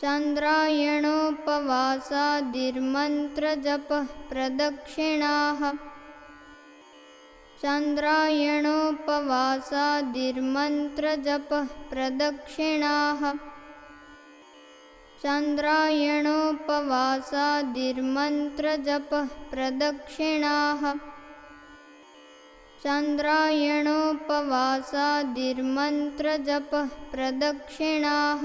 चन्द्रायणोपवासादिर्मन्त्रजपः प्रदक्षिणाः चन्द्रायणोपवासादिर्मन्त्रजपः प्रदक्षिणाः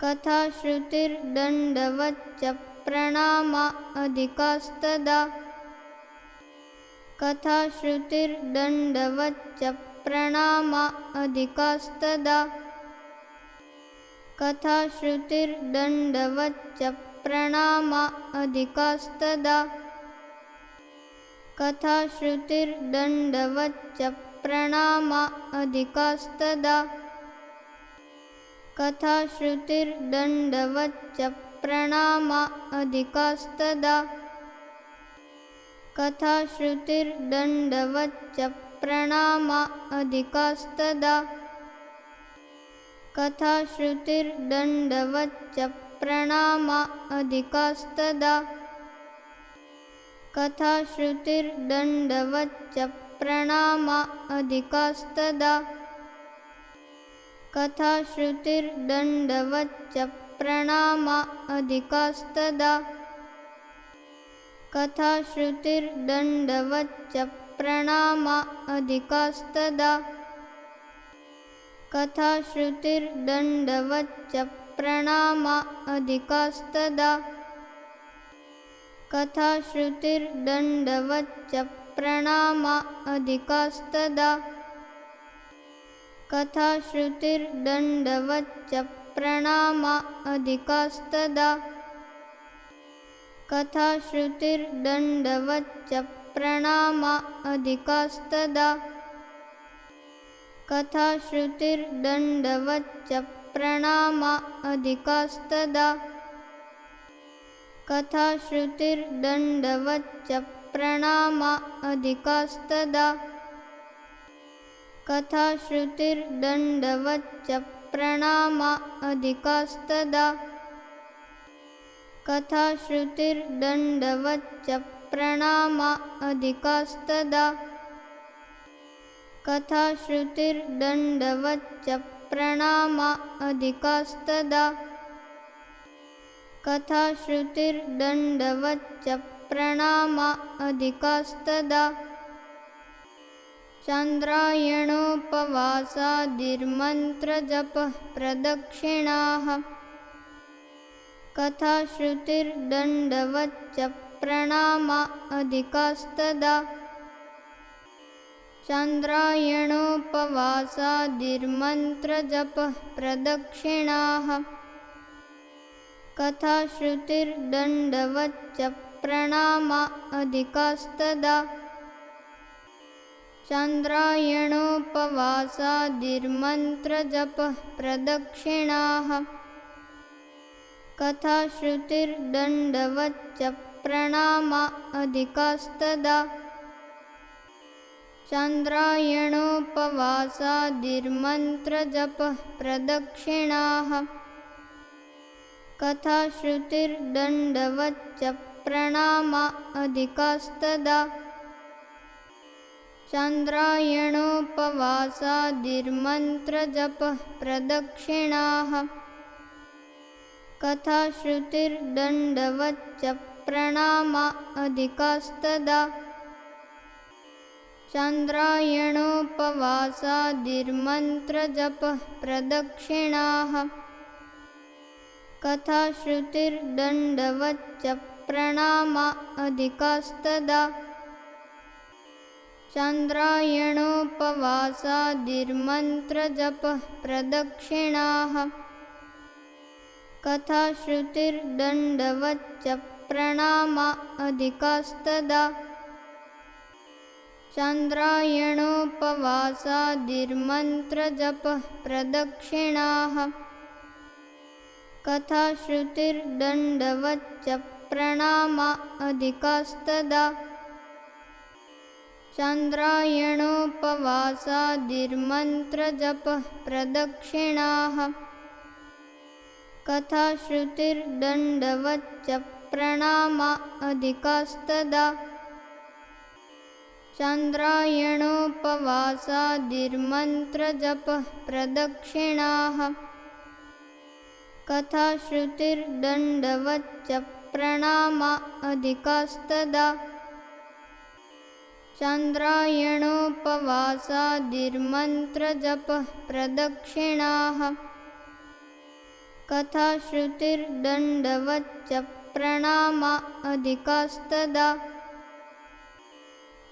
कथाश्रुतिर्दण्डवच्च प्रणामा अधिकास्तदा। कथाश्रुतिर्दण्डवच्च प्रणामा अधिकास्तदा। कथाश्रुतिर्दण्डवच्च प्रणामा अधिकास्तदा। कथाश्रुतिर्दण्डवच्च प्रणामा अधिकास्तदा कथाश्रुतिर्दण्डवच्च प्रणामा अधिकास्तदा। कथाश्रुतिर्दण्डवच्च प्रणामा अधिकास्तदा। कथाश्रुतिर्दण्डवच्च प्रणामा अधिकास्तदा। कथाश्रुतिर्दण्डवच्च प्रणामा अधिकास्तदा कथाश्रुतिर्दण्डवच्च प्रणामा अधिकास्तदा कथाश्रुतिर्दण्डवच्च प्रणामा अधिकास्तदा कथाश्रुतिर्दण्डवच्च प्रणामा अधिकास्तदा कथाश्रुतिर्दण्डवच्च प्रणामा अधिकास्तदा कथाश्रुतिर्दण्डवच्च प्रणामा अधिकास्तदा। कथाश्रुतिर्दण्डवच्च प्रणामा अधिकास्तदा। कथाश्रुतिर्दण्डवच्च प्रणामा अधिकास्तदा। कथाश्रुतिर्दण्डवच्च प्रणामा अधिकास्तदा कथाश्रुतिर्दण्डवच्च प्रणामा अधिकास्तदा। कथाश्रुतिर्दण्डवच्च प्रणामा अधिकास्तदा। कथाश्रुतिर्दण्डवच्च प्रणामा अधिकास्तदा। कथाश्रुतिर्दण्डवच्च प्रणामा अधिकास्तदा चान्द्रायणोपवासादिर्मन्त्रजपः प्रदक्षिणाः कथाश्रुतिर्दण्डवच्च प्रणामा अधिकास्तदा चान्द्रायणोपवासादिर्मन्त्रजपः प्रदक्षिणाः कथाश्रुतिर्दण्डवच्च प्रणामा अधिकास्तदा चान्द्रायणोपवासादिर्मन्त्रजपः प्रदक्षिणाः कथाश्रुतिर्दण्डवच्च प्रणामा अधिकास्तदा चान्द्रायणोपवासादिर्मन्त्रजपः प्रदक्षिणाः कथाश्रुतिर्दण्डवच्च प्रणामा अधिकास्तदा चान्द्रायणोपवासादिर्मन्त्रजपः प्रदक्षिणाः कथाश्रुतिर्दण्डवच्च प्रणामा अधिकास्तदा चान्द्रायणोपवासादिर्मन्त्रजपः प्रदक्षिणाः कथाश्रुतिर्दण्डवच्च प्रणामा अधिकास्तदा चान्द्रायणोपवासादिर्मन्त्रजपः प्रदक्षिणाः कथाश्रुतिर्दण्डवच्च प्रणामा अधिकास्तदा चान्द्रायणोपवासादिर्मन्त्रजपः प्रदक्षिणाः कथाश्रुतिर्दण्डवच्च प्रणामा अधिकास्तदा चान्द्रायणोपवासादिर्मन्त्रजपः प्रदक्षिणाः कथाश्रुतिर्दण्डवच्च प्रणामा अधिकास्तदा चान्द्रायणोपवासादिर्मन्त्रजपः प्रदक्षिणाः कथाश्रुतिर्दण्डवच्च प्रणामा अधिकास्तदा चान्द्रायणोपवासादिर्मन्त्रजपः प्रदक्षिणाः कथाश्रुतिर्दण्डवच्च प्रणामा अधिकास्तदा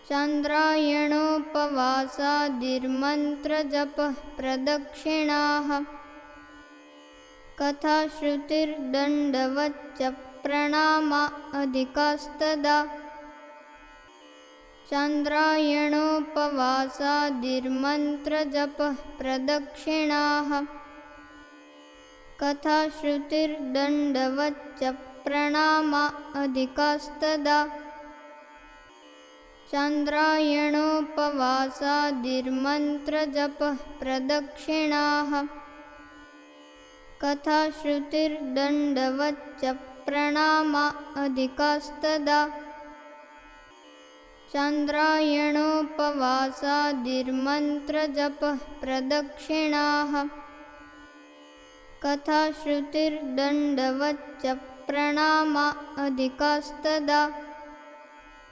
चान्द्रायणोपवासादिर्मन्त्रजपः प्रदक्षिणाः कथाश्रुतिर्दण्डवच्च प्रणामा अधिकास्तदा चान्द्रायणोपवासादिर्मन्त्रजपः प्रदक्षिणाः कथाश्रुतिर्दण्डवच्च प्रणामा अधिकास्तदा। चान्द्रायणोपवासादिर्मन्त्रजपः प्रदक्षिणाः कथाश्रुतिर्दण्डवच्च प्रणामा अधिकास्तदा चान्द्रायणोपवासादिर्मन्त्रजपः प्रदक्षिणाः कथाश्रुतिर्दण्डवच्च प्रणामा अधिकास्तदा